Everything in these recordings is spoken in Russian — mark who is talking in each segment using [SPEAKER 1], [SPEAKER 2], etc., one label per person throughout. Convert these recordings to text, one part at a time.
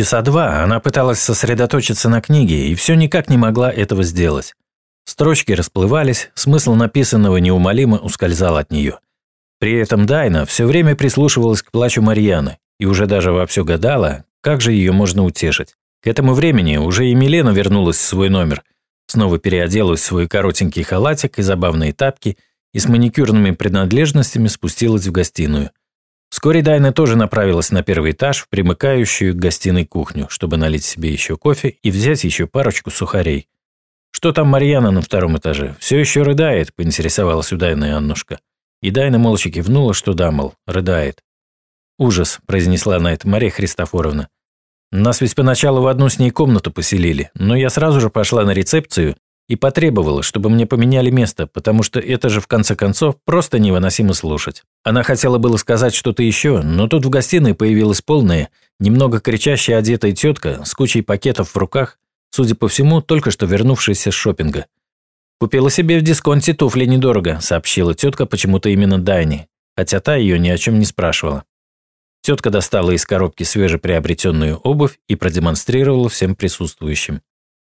[SPEAKER 1] Часа два она пыталась сосредоточиться на книге и все никак не могла этого сделать. Строчки расплывались, смысл написанного неумолимо ускользал от нее. При этом Дайна все время прислушивалась к плачу Марьяны и уже даже во все гадала, как же ее можно утешить. К этому времени уже и Милена вернулась в свой номер, снова переоделась в свой коротенький халатик и забавные тапки и с маникюрными принадлежностями спустилась в гостиную. Вскоре Дайна тоже направилась на первый этаж в примыкающую к гостиной кухню, чтобы налить себе еще кофе и взять еще парочку сухарей. «Что там Марьяна на втором этаже? Все еще рыдает?» – поинтересовалась у Дайны Аннушка. И Дайна молча кивнула, что да, мол, рыдает. «Ужас», – произнесла на это Мария Христофоровна. «Нас ведь поначалу в одну с ней комнату поселили, но я сразу же пошла на рецепцию и потребовала, чтобы мне поменяли место, потому что это же в конце концов просто невыносимо слушать. Она хотела было сказать что-то еще, но тут в гостиной появилась полная, немного кричащая одетая тетка с кучей пакетов в руках, судя по всему, только что вернувшаяся с шопинга. «Купила себе в дисконте туфли недорого», – сообщила тетка почему-то именно Дайне, хотя та ее ни о чем не спрашивала. Тетка достала из коробки свежеприобретенную обувь и продемонстрировала всем присутствующим.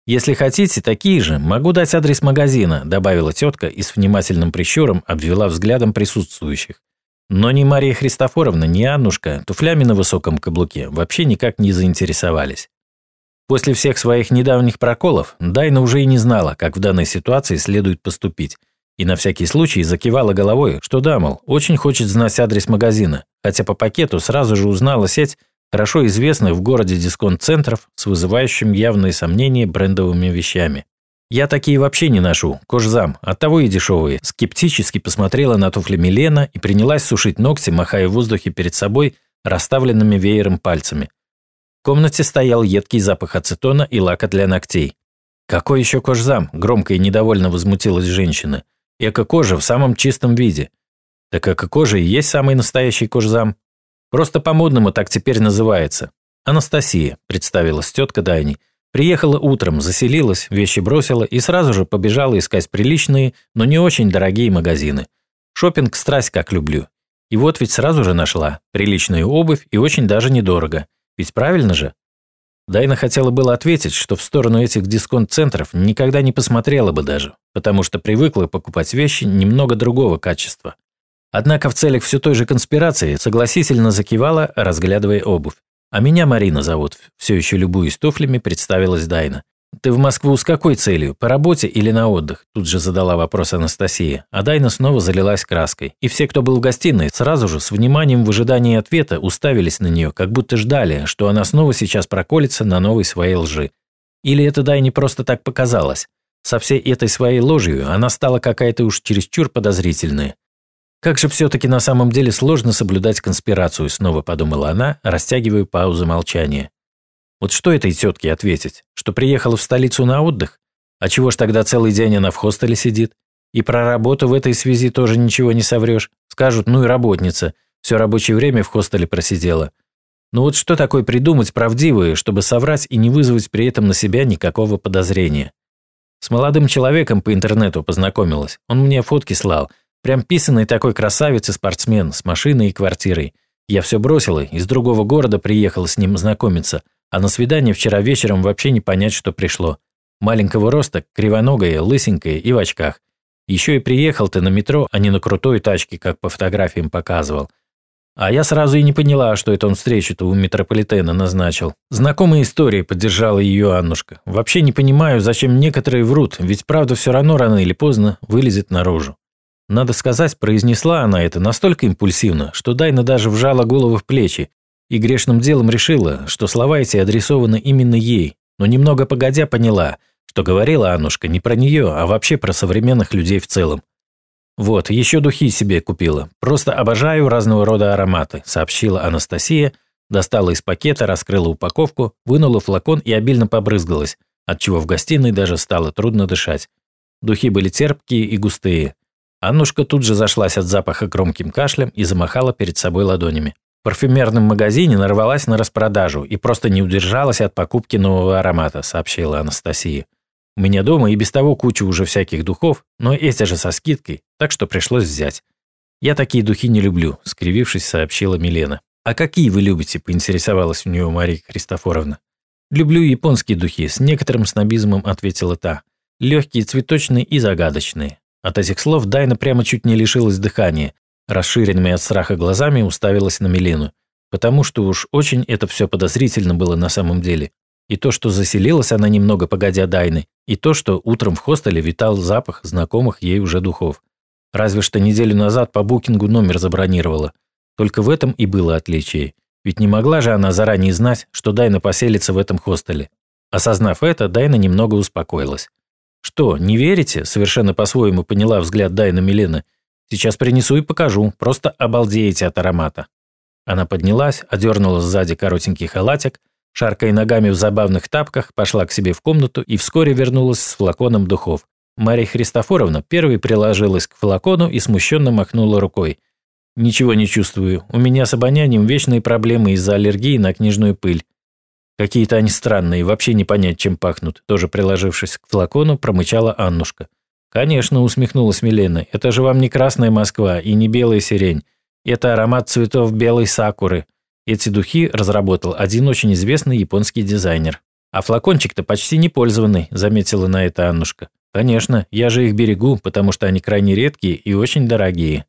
[SPEAKER 1] «Если хотите, такие же, могу дать адрес магазина», добавила тетка и с внимательным прищуром обвела взглядом присутствующих. Но ни Мария Христофоровна, ни Аннушка туфлями на высоком каблуке вообще никак не заинтересовались. После всех своих недавних проколов Дайна уже и не знала, как в данной ситуации следует поступить, и на всякий случай закивала головой, что да, мол, очень хочет знать адрес магазина, хотя по пакету сразу же узнала сеть хорошо известных в городе дисконт-центров с вызывающим явные сомнения брендовыми вещами. Я такие вообще не ношу, кожзам, оттого и дешевые. Скептически посмотрела на туфли Милена и принялась сушить ногти, махая в воздухе перед собой расставленными веером пальцами. В комнате стоял едкий запах ацетона и лака для ногтей. «Какой еще кожзам?» – громко и недовольно возмутилась женщина. «Эко-кожа в самом чистом виде». «Так эко-кожа и есть самый настоящий кожзам», Просто по-модному так теперь называется. Анастасия, представилась тетка Дайни. Приехала утром, заселилась, вещи бросила и сразу же побежала искать приличные, но не очень дорогие магазины. Шопинг страсть как люблю. И вот ведь сразу же нашла. Приличную обувь и очень даже недорого. Ведь правильно же? Дайна хотела было ответить, что в сторону этих дисконт-центров никогда не посмотрела бы даже, потому что привыкла покупать вещи немного другого качества. Однако в целях все той же конспирации согласительно закивала, разглядывая обувь. «А меня Марина зовут», – все еще любуясь туфлями, представилась Дайна. «Ты в Москву с какой целью? По работе или на отдых?» Тут же задала вопрос Анастасия, а Дайна снова залилась краской. И все, кто был в гостиной, сразу же с вниманием в ожидании ответа уставились на нее, как будто ждали, что она снова сейчас проколется на новой своей лжи. Или это Дайне просто так показалось? Со всей этой своей ложью она стала какая-то уж чересчур подозрительная. Как же все-таки на самом деле сложно соблюдать конспирацию, снова подумала она, растягивая паузу молчания. Вот что этой тетке ответить? Что приехала в столицу на отдых? А чего ж тогда целый день она в хостеле сидит? И про работу в этой связи тоже ничего не соврешь. Скажут, ну и работница. Все рабочее время в хостеле просидела. Ну вот что такое придумать правдивое, чтобы соврать и не вызвать при этом на себя никакого подозрения? С молодым человеком по интернету познакомилась. Он мне фотки слал – Прям писанный такой красавец и спортсмен, с машиной и квартирой. Я все бросила, из другого города приехала с ним знакомиться, а на свидание вчера вечером вообще не понять, что пришло. Маленького роста, кривоногая, лысенькая и в очках. Еще и приехал ты на метро, а не на крутой тачке, как по фотографиям показывал. А я сразу и не поняла, что это он встречу-то у метрополитена назначил. Знакомая история, поддержала ее Аннушка. Вообще не понимаю, зачем некоторые врут, ведь правда все равно рано или поздно вылезет наружу. Надо сказать, произнесла она это настолько импульсивно, что Дайна даже вжала голову в плечи и грешным делом решила, что слова эти адресованы именно ей, но немного погодя поняла, что говорила Аннушка не про нее, а вообще про современных людей в целом. «Вот, еще духи себе купила. Просто обожаю разного рода ароматы», – сообщила Анастасия, достала из пакета, раскрыла упаковку, вынула флакон и обильно побрызгалась, отчего в гостиной даже стало трудно дышать. Духи были терпкие и густые. Аннушка тут же зашлась от запаха громким кашлем и замахала перед собой ладонями. В парфюмерном магазине нарвалась на распродажу и просто не удержалась от покупки нового аромата, сообщила Анастасия. У меня дома и без того куча уже всяких духов, но эти же со скидкой, так что пришлось взять. Я такие духи не люблю, скривившись, сообщила Милена. «А какие вы любите?» – поинтересовалась у нее Мария Христофоровна. «Люблю японские духи», – с некоторым снобизмом ответила та. «Легкие, цветочные и загадочные». От этих слов Дайна прямо чуть не лишилась дыхания, расширенными от страха глазами уставилась на Милину, потому что уж очень это все подозрительно было на самом деле. И то, что заселилась она немного погодя Дайны, и то, что утром в хостеле витал запах знакомых ей уже духов. Разве что неделю назад по букингу номер забронировала. Только в этом и было отличие. Ведь не могла же она заранее знать, что Дайна поселится в этом хостеле. Осознав это, Дайна немного успокоилась. «Что, не верите?» – совершенно по-своему поняла взгляд Дайна Милена. «Сейчас принесу и покажу, просто обалдеете от аромата». Она поднялась, одернула сзади коротенький халатик, шаркая ногами в забавных тапках, пошла к себе в комнату и вскоре вернулась с флаконом духов. Мария Христофоровна первой приложилась к флакону и смущенно махнула рукой. «Ничего не чувствую. У меня с обонянием вечные проблемы из-за аллергии на книжную пыль. Какие-то они странные, вообще не понять, чем пахнут», тоже приложившись к флакону, промычала Аннушка. «Конечно», усмехнулась Милена, «это же вам не красная Москва и не белая сирень. Это аромат цветов белой сакуры. Эти духи разработал один очень известный японский дизайнер. А флакончик-то почти не пользованный», заметила на это Аннушка. «Конечно, я же их берегу, потому что они крайне редкие и очень дорогие».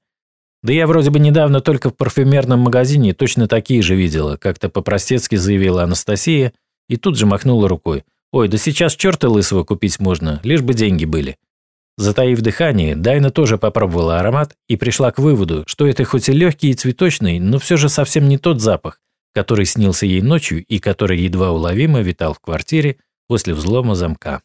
[SPEAKER 1] Да я вроде бы недавно только в парфюмерном магазине точно такие же видела, как-то по-простецки заявила Анастасия и тут же махнула рукой. Ой, да сейчас черта лысого купить можно, лишь бы деньги были. Затаив дыхание, Дайна тоже попробовала аромат и пришла к выводу, что это хоть и легкий и цветочный, но все же совсем не тот запах, который снился ей ночью и который едва уловимо витал в квартире после взлома замка.